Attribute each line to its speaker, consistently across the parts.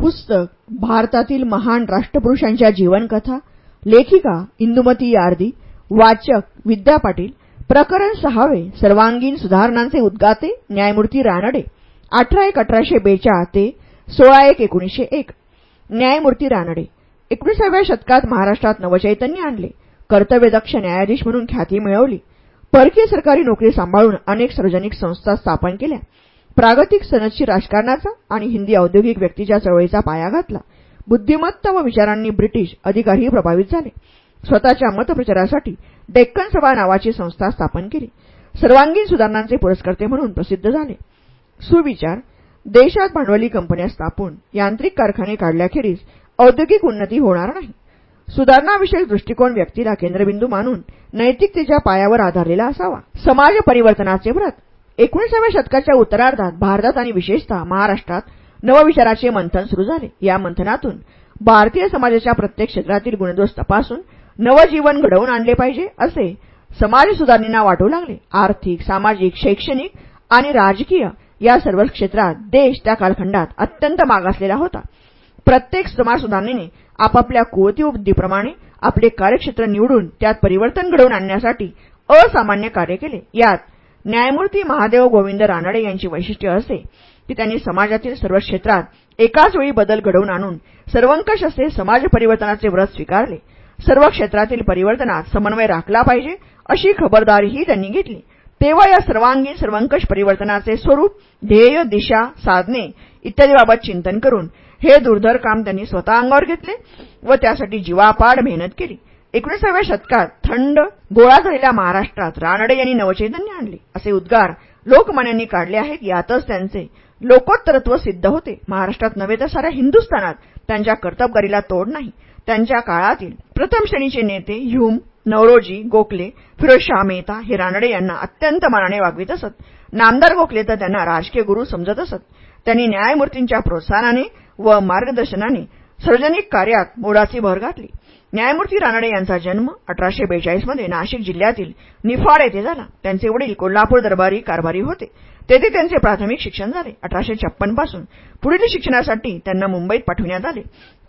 Speaker 1: पुस्तक भारतातील महान राष्ट्रपुरुषांच्या जीवनकथा लेखिका इंदुमती यार्दी वाचक विद्या पाटील प्रकरण सहावे सर्वांगीण सुधारणांचे उद्गाते न्यायमूर्ती रानडे अठरा एक अठराशे बेचाळ ते सोळा एक एकोणीसशे एक. न्यायमूर्ती रानडे एकोणीसाव्या शतकात महाराष्ट्रात नवचैतन्य आणले कर्तव्यदक्ष न्यायाधीश म्हणून ख्याती मिळवली परकीय सरकारी नोकरी सांभाळून अनेक सार्वजनिक संस्था स्थापन केल्या प्रागतिक सनदशी राजकारणाचा आणि हिंदी औद्योगिक व्यक्तीच्या चळवळीचा पाया घातला. बुद्धिमत्ता व विचारांनी ब्रिटिश अधिकारीही प्रभावित झाले. स्वतःच्या मतप्रचारासाठी डेक्कन सभा नावाची संस्था स्थापन केली. सर्वांगीण सुधारणांचे पुरस्कर्ते म्हणून प्रसिद्ध झाले. सुविचार देशात भांडवली कंपन्या स्थापून यांत्रिक कारखाने काढल्याखेरीज औद्योगिक उन्नती होणार नाही. सुधारणाविषयक दृष्टिकोन व्यक्तीला केंद्रबिंदू मानून नैतिकतेच्या पायावर आधारलेला असावा. समाज परिवर्तनाचे व्रत एकोणीसाव्या शतकाच्या उत्तरार्धात भारतात आणि विशेषतः महाराष्ट्रात नवविचाराचे मंथन सुरू झाले. या मंथनातून भारतीय समाजाच्या प्रत्येक क्षेत्रातील गुणदोष तपासून नवजीवन घडवून आणले पाहिजे असे समाज सुधारणेना वाटू लागले. आर्थिक सामाजिक शैक्षणिक आणि राजकीय या सर्व क्षेत्रात देश त्या कालखंडात अत्यंत मागासलेला होता. प्रत्येक समाज सुधारणेने आपापल्या कुवती बुद्धीप्रमाणे आपले कार्यक्षेत्र निवडून त्यात परिवर्तन घडवून आणण्यासाठी असामान्य कार्य केले. यात न्यायमूर्ती महादेव गोविंद रानडे यांची वैशिष्ट्य असे की त्यांनी समाजातील सर्व क्षेत्रात एकाच वेळी बदल घडवून आणून सर्वंकष असे समाज परिवर्तनाचे व्रत स्वीकारले. सर्व क्षेत्रातील परिवर्तनात समन्वय राखला पाहिजे अशी खबरदारीही त्यांनी घेतली. तेव्हा या सर्वांगीण सर्वंकष परिवर्तनाचे स्वरूप ध्येय दिशा साधने इत्यादीबाबत चिंतन करून हे दुर्धर काम त्यांनी स्वतः अंगावर घेतले व त्यासाठी जीवापाड मेहनत केली. एकोणीसाव्या शतकात थंड गोळा झालेल्या महाराष्ट्रात रानडे यांनी नवचैतन्य आणले. असे उद्गार लोकमान्यांनी काढले आहेत. यातच त्यांचे लोकोत्तरत्व सिद्ध होते. महाराष्ट्रात नव्हे तर साऱ्या हिंदुस्थानात त्यांच्या कर्तबगारीला तोड नाही. त्यांच्या काळातील प्रथम श्रेणीचे नेते ह्यूम नवरोजी गोखले फिरोजशाह मेहता हे रानडे यांना अत्यंत मानाने वागवित असत. नामदार गोखले तर त्यांना राजकीय गुरु समजत असत. त्यांनी न्यायमूर्तींच्या प्रोत्साहनाने व मार्गदर्शनाने सार्वजनिक कार्यात मोलाची भर घातली. न्यायमूर्ती रानडे यांचा जन्म अठराशे बेचाळीसमध्ये नाशिक जिल्ह्यातील निफाड येथे झाला. त्यांचे वडील कोल्हापूर दरबारी कारभारी होते. तेथे त्यांचे प्राथमिक शिक्षण झाले. अठराशे छप्पनपासून पुढील शिक्षणासाठी त्यांना मुंबईत पाठविण्यात आले.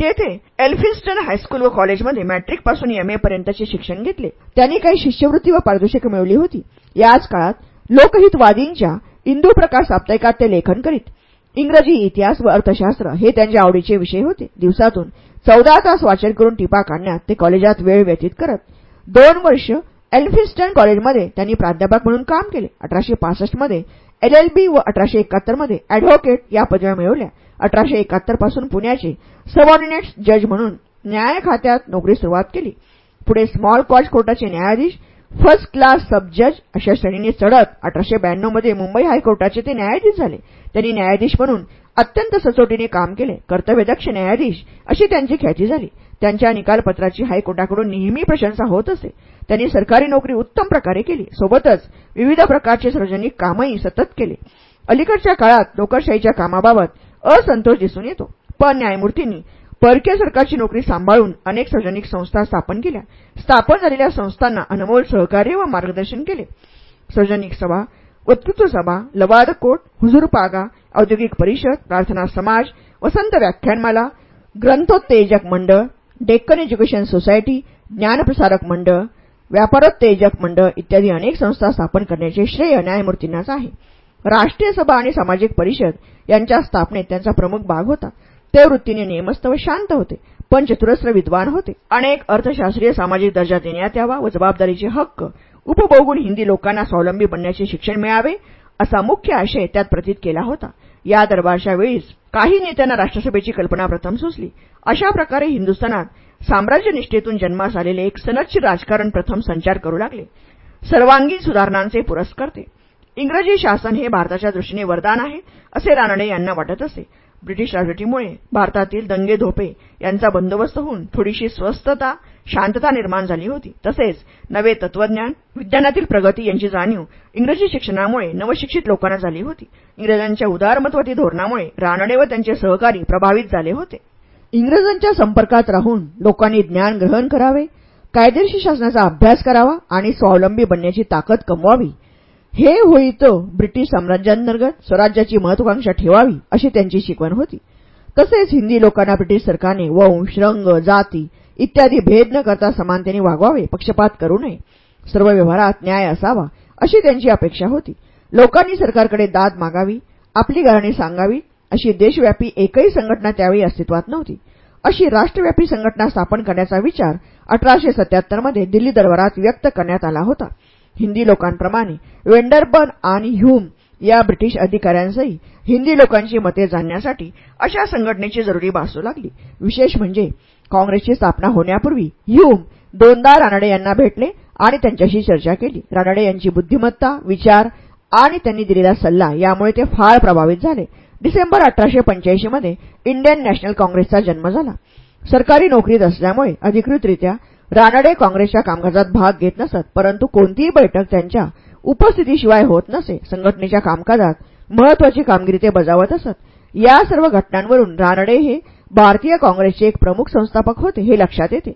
Speaker 1: तेथे एल्फिन्स्टन हायस्कूल व कॉलेजमध्ये मॅट्रिकपासून एमए पर्यंतचे शिक्षण घेतले. त्यांनी काही शिष्यवृत्ती व पारितोषिक मिळवली होती. याच काळात लोकहितवादींच्या इंदू प्रकाश साप्ताहिकात ते लेखन करीत. इंग्रजी इतिहास व अर्थशास्त्र हे त्यांच्या आवडीचे विषय होते. दिवसातून चौदा तास वाचन करून टिपा काढण्यात ते कॉलेजात वेळ व्यतीत करत. दोन वर्ष एल्फिन्स्टन कॉलेजमध्ये त्यांनी प्राध्यापक म्हणून काम केले. अठराशे पासष्टमध्ये एलएलबी व अठराशे एकाहत्तरमध्ये अॅडव्होकेट या पदव्या मिळवल्या. अठराशे एकाहत्तरपासून पुण्याचे सबऑर्डिनेट जज म्हणून न्याय खात्यात नोकरी सुरुवात केली. पुढे स्मॉल कॉज कोर्टाचे न्यायाधीश फर्स्ट क्लास सब जज अशा श्रेणीने चढत अठराशे ब्याण्णवमध्ये मुंबई हायकोर्टाचे ते न्यायाधीश झाले. त्यांनी न्यायाधीश म्हणून अत्यंत सचोटीने काम केले. कर्तव्यदक्ष न्यायाधीश अशी त्यांची ख्याती झाली. त्यांच्या निकालपत्राची हायकोर्टाकडून नेहमी प्रशंसा होत असे. त्यांनी सरकारी नोकरी उत्तम प्रकारे केली. सोबतच विविध प्रकारचे सार्वजनिक कामही सतत केले. अलीकडच्या काळात लोकशाहीच्या कामाबाबत असंतोष दिसून येतो. पण न्यायमूर्तींनी परकीय सरकारची नोकरी सांभाळून अनेक सार्वजनिक संस्था स्थापन केल्या. स्थापन झालेल्या संस्थांना अनमोल सहकार्य व मार्गदर्शन केले. सार्वजनिक सभा वक्तृत्व सभा लवाद कोट हुजूर पागा औद्योगिक परिषद प्रार्थना समाज वसंत व्याख्यानमाला ग्रंथोत्तेजक मंडळ डेक्कन एज्युकेशन सोसायटी ज्ञानप्रसारक मंडळ व्यापारोत्तेजक मंडळ इत्यादी अनेक संस्था स्थापन करण्याचे श्रेय न्यायमूर्तींनाच आहे. राष्ट्रीय सभा आणि सामाजिक परिषद यांच्या स्थापनेत त्यांचा प्रमुख भाग होता. ते वृत्तीने नेमस्त व शांत होते. पण चतुरस्र विद्वान होते. अनेक अर्थशास्त्रीय सामाजिक दर्जा देण्यात यावा व जबाबदारीचे हक्क उपभोगून हिंदी लोकांना स्वावलंबी बनण्याचे शिक्षण मिळावे असा मुख्य आशय त्यात प्रतीत केला होता. या दरबारच्या वेळीच काही नेत्यांना राष्ट्रसभेची कल्पना प्रथम सुचली. अशा प्रकारे हिंदुस्थानात साम्राज्यनिष्ठेतून जन्मास आलेले एक सनदशीर राजकारण प्रथम संचार करू लागले. सर्वांगीण सुधारणांचे पुरस्कर्ते इंग्रजी शासन हे भारताच्या दृष्टीने वरदान आहे असे रानडे यांना वाटत असे. ब्रिटिश राजवटीमुळे भारतातील दंगे धोपे यांचा बंदोबस्त होऊन थोडीशी स्वस्थता शांतता निर्माण झाली होती. तसेच नवे तत्वज्ञान विज्ञानातील प्रगती यांची जाणीव इंग्रजी शिक्षणामुळे नवशिक्षित लोकांना झाली होती. इंग्रजांच्या उदारमतवादी धोरणामुळे रानडे व त्यांचे सहकारी प्रभावित झाले होते. इंग्रजांच्या संपर्कात राहून लोकांनी ज्ञान ग्रहण करावे कायदेशीर शासनाचा अभ्यास करावा आणि स्वावलंबी बनण्याची ताकद कमवावी हे होईत ब्रिटिश साम्राज्यांतर्गत स्वराज्याची महत्वाकांक्षा ठेवावी अशी त्यांची शिकवण होती. तसेच हिंदी लोकांना ब्रिटिश सरकारने वंश रंग जाती इत्यादी भेद न करता समानतेने वागवावे पक्षपात करू नये सर्व व्यवहारात न्याय असावा अशी त्यांची अपेक्षा होती. लोकांनी सरकारकडे दाद मागावी आपली गाणी सांगावी अशी देशव्यापी एकही संघटना त्यावेळी अस्तित्वात नव्हती. अशी राष्ट्रव्यापी संघटना स्थापन करण्याचा विचार अठराशे सत्याहत्तरमध्ये दिल्ली दरबारात व्यक्त करण्यात आला होता. हिंदी लोकांप्रमाणे. वेंडरबर्न आणि ह्यूम या ब्रिटिश अधिकाऱ्यांसही हिंदी लोकांची मते जाणण्यासाठी अशा संघटनेची जरुरी भासू लागली. विशेष म्हणजे काँग्रेसची स्थापना होण्यापूर्वी ह्यूम दोनदा रानडे यांना भेटले आणि त्यांच्याशी चर्चा केली. रानडे यांची बुद्धिमत्ता विचार आणि त्यांनी दिलेला सल्ला यामुळे ते फार प्रभावित झाले. डिसेंबर अठराशे पंच्याऐंशीमध्ये इंडियन नॅशनल काँग्रेसचा जन्म झाला. सरकारी नोकरीत असल्यामुळे अधिकृतरित्या रानडे काँग्रेसच्या कामकाजात भाग घेत नसत परंतु कोणतीही बैठक त्यांच्या उपस्थितीशिवाय होत नसे. संघटनेच्या कामकाजात महत्वाची कामगिरी ते बजावत असत. या सर्व घटनांवरून रानडे हे भारतीय काँग्रेसचे एक प्रमुख संस्थापक होते हे लक्षात येते.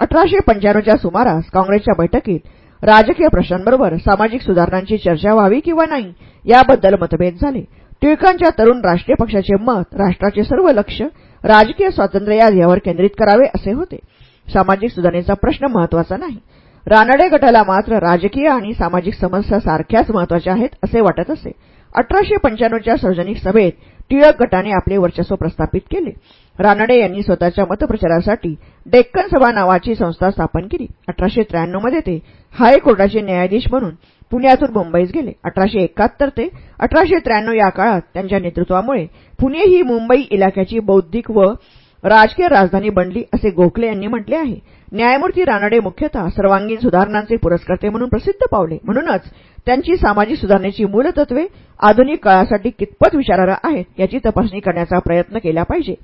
Speaker 1: अठराशे पंच्याण्णवच्या सुमारास काँग्रेसच्या बैठकीत राजकीय प्रश्नांबरोबर सामाजिक सुधारणांची चर्चा व्हावी किंवा नाही याबद्दल मतभेद झाले. टिळकांच्या तरुण राष्ट्रीय पक्षाचे मत राष्ट्राचे सर्व लक्ष राजकीय स्वातंत्र्य या ध्येयावर केंद्रित करावे असे होते. सामाजिक सुधारणेचा प्रश्न महत्त्वाचा नाही. रानडे गटाला मात्र राजकीय आणि सामाजिक समस्या सारख्याच महत्त्वाच्या आहेत असे वाटत असे. अठराशे पंच्याण्णवच्या सार्वजनिक सभेत टिळक गटाने आपले वर्चस्व प्रस्थापित केले. रानडे यांनी स्वतःच्या मतप्रचारासाठी डेक्कन सभा नावाची संस्था स्थापन केली. अठराशे त्र्याण्णवमध्ये ते हायकोर्टाचे न्यायाधीश म्हणून पुण्यातून मुंबईस गेले. अठराशे एकाहत्तर ते अठराशे त्र्याण्णव या काळात त्यांच्या नेतृत्वामुळे पुणे ही मुंबई इलाक्याची बौद्धिक व राजकीय राजधानी बनली असे गोखले यांनी म्हटले आहे. न्यायमूर्ती रानडे मुख्यतः सर्वांगीण सुधारणांचे पुरस्कर्ते म्हणून प्रसिद्ध पावले. म्हणूनच त्यांची सामाजिक सुधारणेची मूलतत्वे आधुनिक काळासाठी कितपत विचारार्ह आहेत याची तपासणी करण्याचा प्रयत्न केला पाहिजे.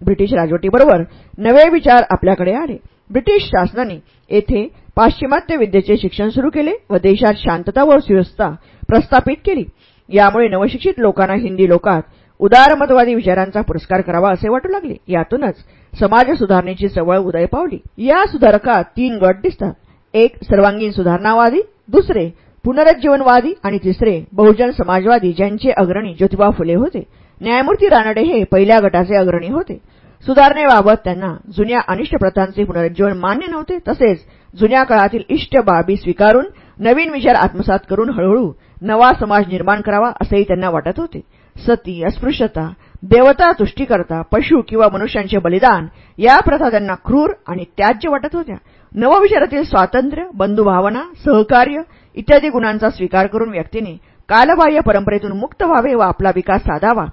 Speaker 1: ब्रिटिश राजवटीबरोबर नवे विचार आपल्याकडे आले. ब्रिटिश शासनाने येथे पाश्चिमात्य विद्येचे शिक्षण सुरू केले व देशात शांतता व सुव्यवस्था प्रस्थापित केली. यामुळे नवशिक्षित लोकांना हिंदी लोकात उदारमतवादी विचारांचा पुरस्कार करावा असे वाटू लागले. यातूनच समाज सुधारणेची चवळ उदय पावली. या सुधारकात तीन गट दिसतात. एक सर्वांगीण सुधारणावादी दुसरे पुनरुज्जीवनवादी आणि तिसरे बहुजन समाजवादी ज्यांचे अग्रणी ज्योतिबा फुले होते. न्यायमूर्ती रानडे हे पहिल्या गटाचे अग्रणी होते. सुधारणेबाबत त्यांना जुन्या अनिष्ट प्रथांचे पुनरुज्जीवन मान्य नव्हते. तसेच जुन्या काळातील इष्ट बाबी स्वीकारून नवीन विचार आत्मसात करून हळूहळू नवा समाज निर्माण करावा असेही त्यांना वाटत होते. सती अस्पृश्यता देवता तुष्टीकरता पशु किंवा मनुष्यांचे बलिदान या प्रथा त्यांना क्रूर आणि त्याज्य वाटत होत्या. नवविचारातील स्वातंत्र्य बंधुभावना सहकार्य इत्यादी गुणांचा स्वीकार करून व्यक्तीने कालबाह्य परंपरेतून मुक्त व्हावे व आपला विकास साधावा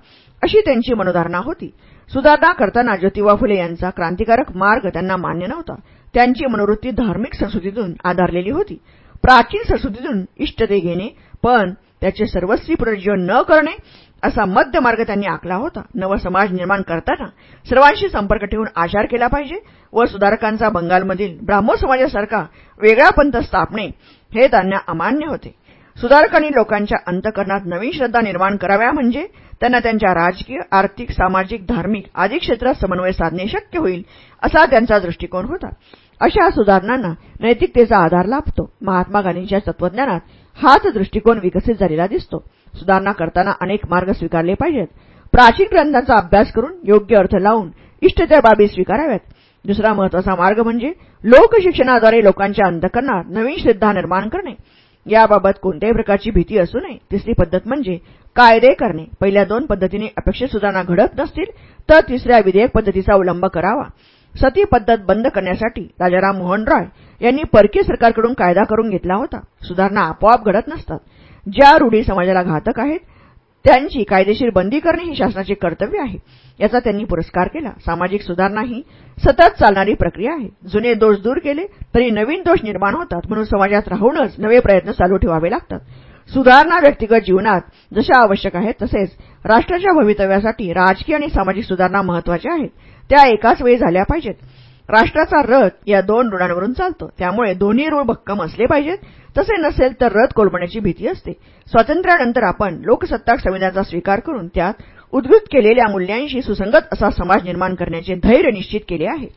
Speaker 1: अशी त्यांची मनोधारणा होती. सुधारणा करताना ज्योतिबा फुले यांचा क्रांतिकारक मार्ग त्यांना मान्य नव्हता. त्यांची मनोवृत्ती धार्मिक संस्कृतीतून आधारलेली होती. प्राचीन संस्कृतीतून इष्टते घेणे पण त्याचे सर्वस्वी पुनर्जीवन न करणे असा मध्य मार्ग त्यांनी आखला होता. नव समाज निर्माण करताना सर्वांशी संपर्क ठेवून आचार केला पाहिजे व सुधारकांचा बंगालमधील ब्राह्मो समाजासारखा वेगळा पंथ स्थापणे हे त्यांना अमान्य होते. सुधारकांनी लोकांच्या अंतकरणात नवीन श्रद्धा निर्माण कराव्या म्हणजे त्यांना त्यांच्या राजकीय आर्थिक सामाजिक धार्मिक आदी क्षेत्रात समन्वय साधणे शक्य होईल असा त्यांचा दृष्टिकोन होता. अशा सुधारणांना नैतिकतेचा आधार लाभतो. महात्मा गांधींच्या तत्वज्ञानात हाच दृष्टिकोन विकसित झालेला दिसतो. सुधारणा करताना अनेक मार्ग स्वीकारले पाहिजेत. प्राचीन ग्रंथांचा अभ्यास करून योग्य अर्थ लावून इष्ट त्या बाबी स्वीकाराव्यात. दुसरा महत्त्वाचा मार्ग म्हणजे लोकशिक्षणाद्वारे लोकांच्या अंधकरणात नवीन श्रद्धा निर्माण करणे. याबाबत कोणत्याही प्रकारची भीती असू नये. तिसरी पद्धत म्हणजे कायदे करणे. पहिल्या दोन पद्धतीने अपेक्षित सुधारणा घडत नसतील तर तिसऱ्या विधेयक पद्धतीचा अवलंब करावा. सती पद्धत बंद करण्यासाठी राजाराम मोहन रॉय यांनी परकीय सरकारकडून कायदा करून घेतला होता. सुधारणा आपोआप घडत नसतात. ज्या रूढी समाजाला घातक आहेत त्यांची कायदेशीर बंदी करणे हे शासनाचे कर्तव्य आहे. याचा त्यांनी पुरस्कार केला. सामाजिक सुधारणा ही सतत चालणारी प्रक्रिया आहे. जुने दोष दूर केले तरी नवीन दोष निर्माण होतात. म्हणून समाजात राहूनच नवे प्रयत्न चालू ठेवावे लागतात. सुधारणा व्यक्तिगत जीवनात जशा आवश्यक आहेत तसेच राष्ट्राच्या भवितव्यासाठी राजकीय आणि सामाजिक सुधारणा महत्त्वाच्या आहेत. त्या एकाच वेळी झाल्या पाहिजेत. राष्ट्राचा रथ या दोन रुळांवरून चालतो. त्यामुळे दोन्ही रूळ भक्कम असले पाहिजेत. तसे नसेल तर रथ कोलमण्याची भीती असते. स्वातंत्र्यानंतर आपण लोकसत्ताक संविधानाचा स्वीकार करून त्यात उद्गृत केलेल्या मूल्यांशी सुसंगत असा समाज निर्माण करण्याचे धैर्य निश्चित केले आहे.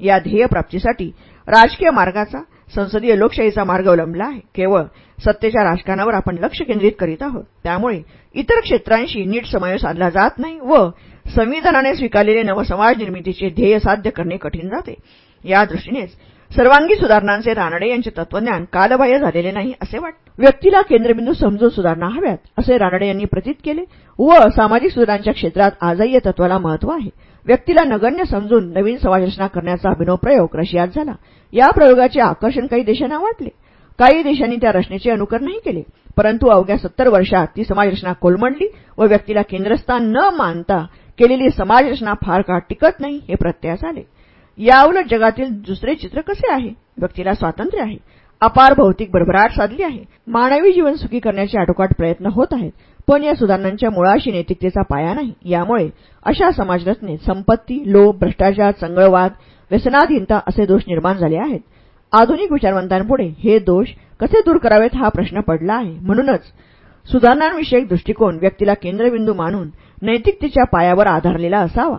Speaker 1: या ध्येयप्राप्तीसाठी राजकीय मार्गाचा संसदीय लोकशाहीचा मार्ग अवलंबला आहे. केवळ सत्तेच्या राजकारणावर आपण लक्ष केंद्रित करीत आहोत. त्यामुळे इतर क्षेत्रांशी नीट समन्वय साधला जात नाही व संविधानाने स्वीकारलेले नवसमाज निर्मितीचे ध्येय साध्य करणे कठीण जाते. या दृष्टीनेच सर्वांगी सुधारणांचे रानडे यांचे तत्वज्ञान कालबाह्य झालेले नाही असे वाटते व्यक्तीला केंद्रबिंदू समजून सुधारणा हव्यात असे रानडे यांनी प्रतीत केले. व सामाजिक सुधारणांच्या क्षेत्रात आजही या तत्वाला महत्त्व आहे. व्यक्तीला नगण्य समजून नवीन समाजरचना करण्याचा अभिनव प्रयोग रशियात झाला. या प्रयोगाचे आकर्षण काही देशांना वाटले. काही देशांनी त्या रचनेचे अनुकरणही केले. परंतु अवघ्या सत्तर वर्षात ती समाजरचना कोलमडली व व्यक्तीला केंद्रस्थान न मानता केलेली समाजरचना फार काळ टिकत नाही हे प्रत्ययास आले. याउलट जगातील दुसरे चित्र कसे आहे? व्यक्तीला स्वातंत्र्य आहे. अपार भौतिक भरभराट साधली आहे. मानवी जीवन सुखी करण्याचे आटोकाट प्रयत्न होत आहेत. पण या सुधारणांच्या मुळाशी नैतिकतेचा पाया नाही. यामुळे अशा समाजरचनेत संपत्ती लोभ भ्रष्टाचार चंगळवाद व्यसनाधीनता असे दोष निर्माण झाले आहेत. आधुनिक विचारवंतांपुढे हे दोष कसे दूर करावेत हा प्रश्न पडला आहे. म्हणूनच सुधारणांविषयक दृष्टिकोन व्यक्तीला केंद्रबिंदू मानून नैतिकतेच्या पायावर आधारलेला असावा.